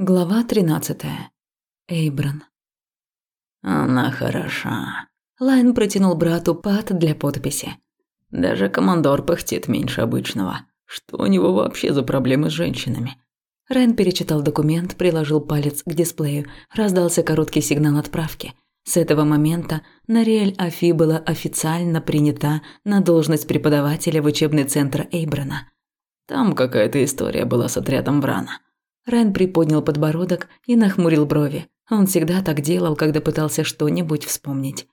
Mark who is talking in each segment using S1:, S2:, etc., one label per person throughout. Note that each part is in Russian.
S1: Глава 13. Эйбран.
S2: Она хороша.
S1: Лайн протянул брату пад для подписи.
S2: Даже командор пыхтит меньше обычного. Что у него вообще за проблемы с женщинами?
S1: Рен перечитал документ, приложил палец к дисплею, раздался короткий сигнал отправки. С этого момента Нариэль Афи была официально принята на должность преподавателя в учебный центр Эйбрана.
S2: Там какая-то история была с отрядом Врана.
S1: Рен приподнял подбородок и нахмурил брови. Он всегда так делал, когда пытался что-нибудь вспомнить.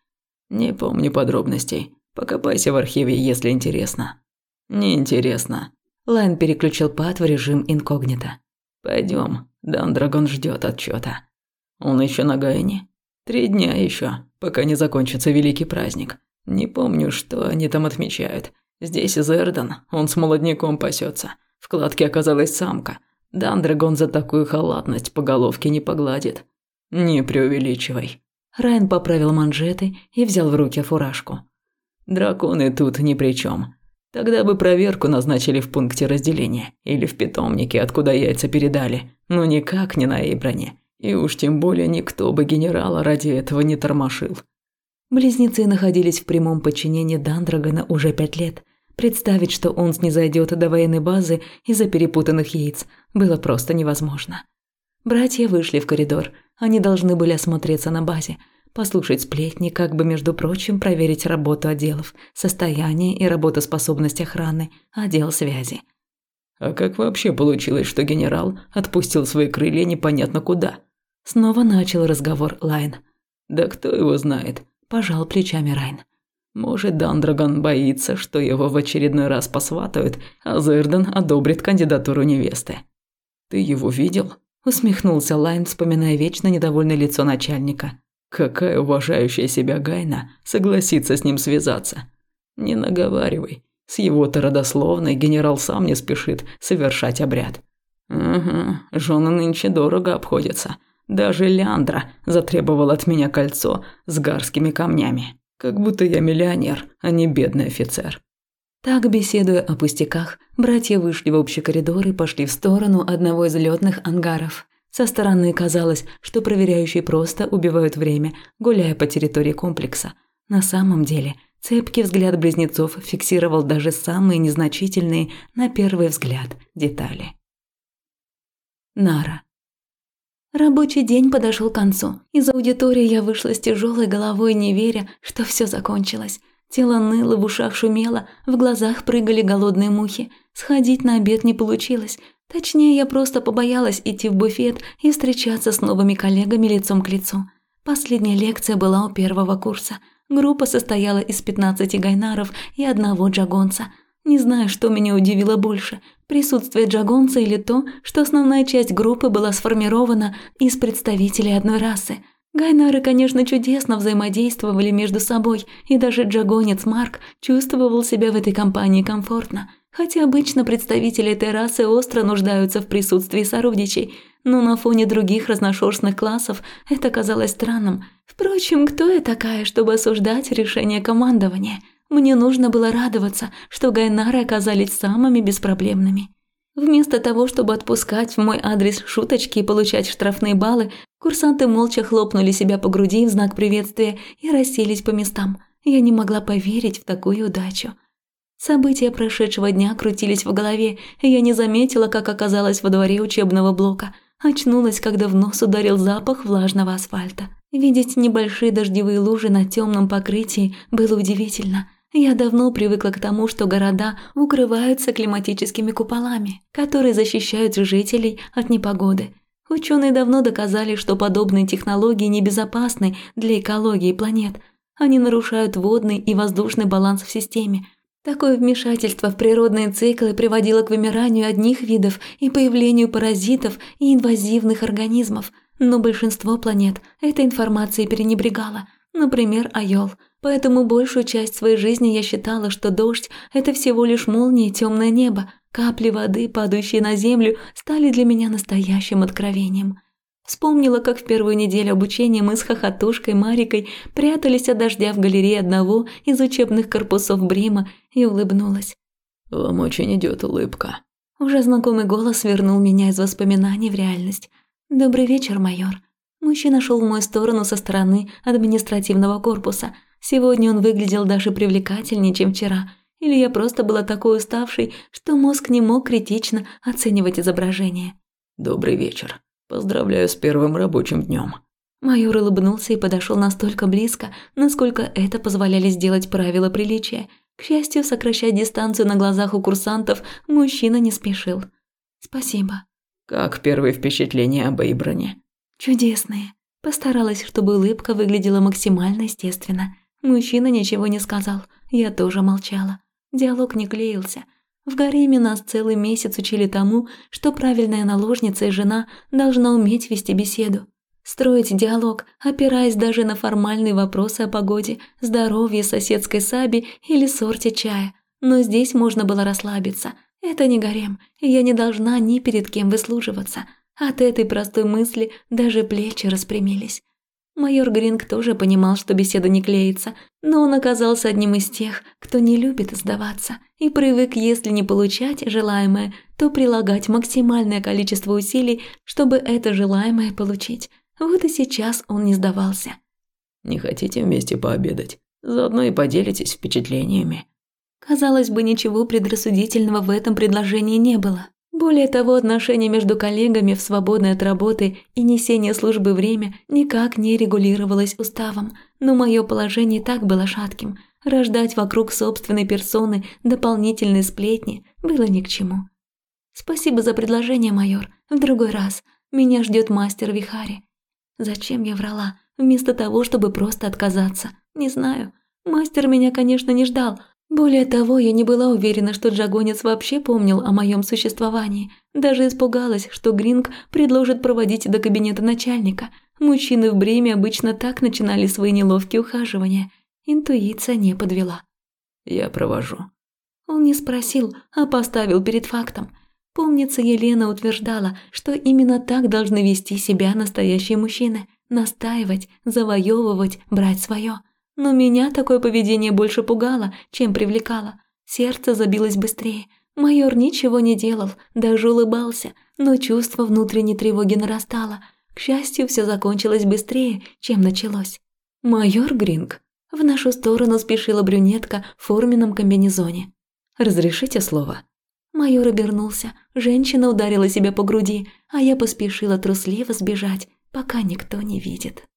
S2: «Не помню подробностей. Покопайся в архиве, если интересно». «Неинтересно».
S1: Лайн переключил пад в режим инкогнито.
S2: Пойдем, Дандрагон ждет отчета. Он еще на Гайне? Три дня еще, пока не закончится великий праздник. Не помню, что они там отмечают. Здесь Зердан, он с молодняком пасется. В кладке оказалась самка. Дандрагон за такую халатность по головке не погладит. Не преувеличивай.
S1: Райан поправил манжеты и взял в руки фуражку.
S2: Драконы тут ни при чем. Тогда бы проверку назначили в пункте разделения или в питомнике, откуда яйца передали, но никак не на Эйбране. И уж тем более никто бы генерала ради этого не тормошил.
S1: Близнецы находились в прямом подчинении Дандрагона уже пять лет – Представить, что он снизойдет до военной базы из-за перепутанных яиц, было просто невозможно. Братья вышли в коридор. Они должны были осмотреться на базе, послушать сплетни, как бы, между прочим, проверить работу отделов, состояние и работоспособность охраны, отдел связи.
S2: «А как вообще получилось, что генерал отпустил свои крылья непонятно куда?»
S1: Снова начал разговор Лайн.
S2: «Да кто его знает?»
S1: – пожал плечами Райн.
S2: Может, Дандрагон боится, что его в очередной раз посватают, а Зерден одобрит кандидатуру невесты. «Ты его видел?» – усмехнулся Лайн, вспоминая вечно недовольное лицо начальника. «Какая уважающая себя Гайна согласится с ним связаться?» «Не наговаривай. С его-то родословной генерал сам не спешит совершать обряд». «Ага, жены нынче дорого обходятся. Даже Ляндра затребовал от меня кольцо с гарскими камнями». Как будто я миллионер, а не бедный офицер.
S1: Так, беседуя о пустяках, братья вышли в общий коридор и пошли в сторону одного из летных ангаров. Со стороны казалось, что проверяющие просто убивают время, гуляя по территории комплекса. На самом деле, цепкий взгляд близнецов фиксировал даже самые незначительные, на первый взгляд, детали. Нара. Рабочий день подошел к концу. Из аудитории я вышла с тяжелой головой, не веря, что все закончилось. Тело ныло, в ушах шумело, в глазах прыгали голодные мухи. Сходить на обед не получилось. Точнее, я просто побоялась идти в буфет и встречаться с новыми коллегами лицом к лицу. Последняя лекция была у первого курса. Группа состояла из 15 гайнаров и одного джагонца – не знаю, что меня удивило больше – присутствие Джагонца или то, что основная часть группы была сформирована из представителей одной расы. Гайнары, конечно, чудесно взаимодействовали между собой, и даже Джагонец Марк чувствовал себя в этой компании комфортно. Хотя обычно представители этой расы остро нуждаются в присутствии сородичей, но на фоне других разношерстных классов это казалось странным. Впрочем, кто я такая, чтобы осуждать решение командования – мне нужно было радоваться, что Гайнары оказались самыми беспроблемными. Вместо того, чтобы отпускать в мой адрес шуточки и получать штрафные баллы, курсанты молча хлопнули себя по груди в знак приветствия и расселись по местам. Я не могла поверить в такую удачу. События прошедшего дня крутились в голове, и я не заметила, как оказалась во дворе учебного блока. Очнулась, когда в нос ударил запах влажного асфальта. Видеть небольшие дождевые лужи на темном покрытии было удивительно. Я давно привыкла к тому, что города укрываются климатическими куполами, которые защищают жителей от непогоды. Ученые давно доказали, что подобные технологии небезопасны для экологии планет. Они нарушают водный и воздушный баланс в системе. Такое вмешательство в природные циклы приводило к вымиранию одних видов и появлению паразитов и инвазивных организмов. Но большинство планет этой информацией перенебрегало. Например, Айол – Поэтому большую часть своей жизни я считала, что дождь – это всего лишь молния и темное небо. Капли воды, падающие на землю, стали для меня настоящим откровением. Вспомнила, как в первую неделю обучения мы с хохотушкой Марикой прятались от дождя в галерее одного из учебных корпусов Брима и улыбнулась.
S2: «Вам очень идет улыбка».
S1: Уже знакомый голос вернул меня из воспоминаний в реальность. Добрый вечер, майор. Мужчина шел в мою сторону со стороны административного корпуса. Сегодня он выглядел даже привлекательнее, чем вчера. Или я просто была такой уставшей, что мозг не мог критично оценивать изображение.
S2: «Добрый вечер. Поздравляю с первым рабочим днем.
S1: Майор улыбнулся и подошел настолько близко, насколько это позволяли сделать правила приличия. К счастью, сокращать дистанцию на глазах у курсантов мужчина не спешил. «Спасибо».
S2: «Как первые впечатления об Эйброне?»
S1: Чудесные. Постаралась, чтобы улыбка выглядела максимально естественно. Мужчина ничего не сказал, я тоже молчала. Диалог не клеился. В гареме нас целый месяц учили тому, что правильная наложница и жена должна уметь вести беседу. Строить диалог, опираясь даже на формальные вопросы о погоде, здоровье соседской саби или сорте чая. Но здесь можно было расслабиться. Это не гарем, и я не должна ни перед кем выслуживаться. От этой простой мысли даже плечи распрямились. Майор Гринг тоже понимал, что беседа не клеится, но он оказался одним из тех, кто не любит сдаваться и привык, если не получать желаемое, то прилагать максимальное количество усилий, чтобы это желаемое получить. Вот и сейчас он не сдавался.
S2: «Не хотите вместе пообедать? Заодно и поделитесь впечатлениями».
S1: Казалось бы, ничего предрассудительного в этом предложении не было. Более того, отношение между коллегами в свободное от работы и несение службы время никак не регулировалось уставом, но мое положение так было шатким. Рождать вокруг собственной персоны дополнительные сплетни было ни к чему. «Спасибо за предложение, майор. В другой раз. Меня ждет мастер Вихари». Зачем я врала, вместо того, чтобы просто отказаться? Не знаю. Мастер меня, конечно, не ждал, более того, я не была уверена, что Джагонец вообще помнил о моем существовании. Даже испугалась, что Гринг предложит проводить до кабинета начальника. Мужчины в Бреме обычно так начинали свои неловкие ухаживания. Интуиция не подвела.
S2: «Я провожу».
S1: Он не спросил, а поставил перед фактом. Помнится, Елена утверждала, что именно так должны вести себя настоящие мужчины. Настаивать, завоевывать, брать свое. Но меня такое поведение больше пугало, чем привлекало. Сердце забилось быстрее. Майор ничего не делал, даже улыбался, но чувство внутренней тревоги нарастало. К счастью, все закончилось быстрее, чем началось. «Майор Гринг». В нашу сторону спешила брюнетка в форменном комбинезоне. «Разрешите слово?» Майор обернулся, женщина ударила себя по груди, а я поспешила трусливо сбежать, пока никто не видит.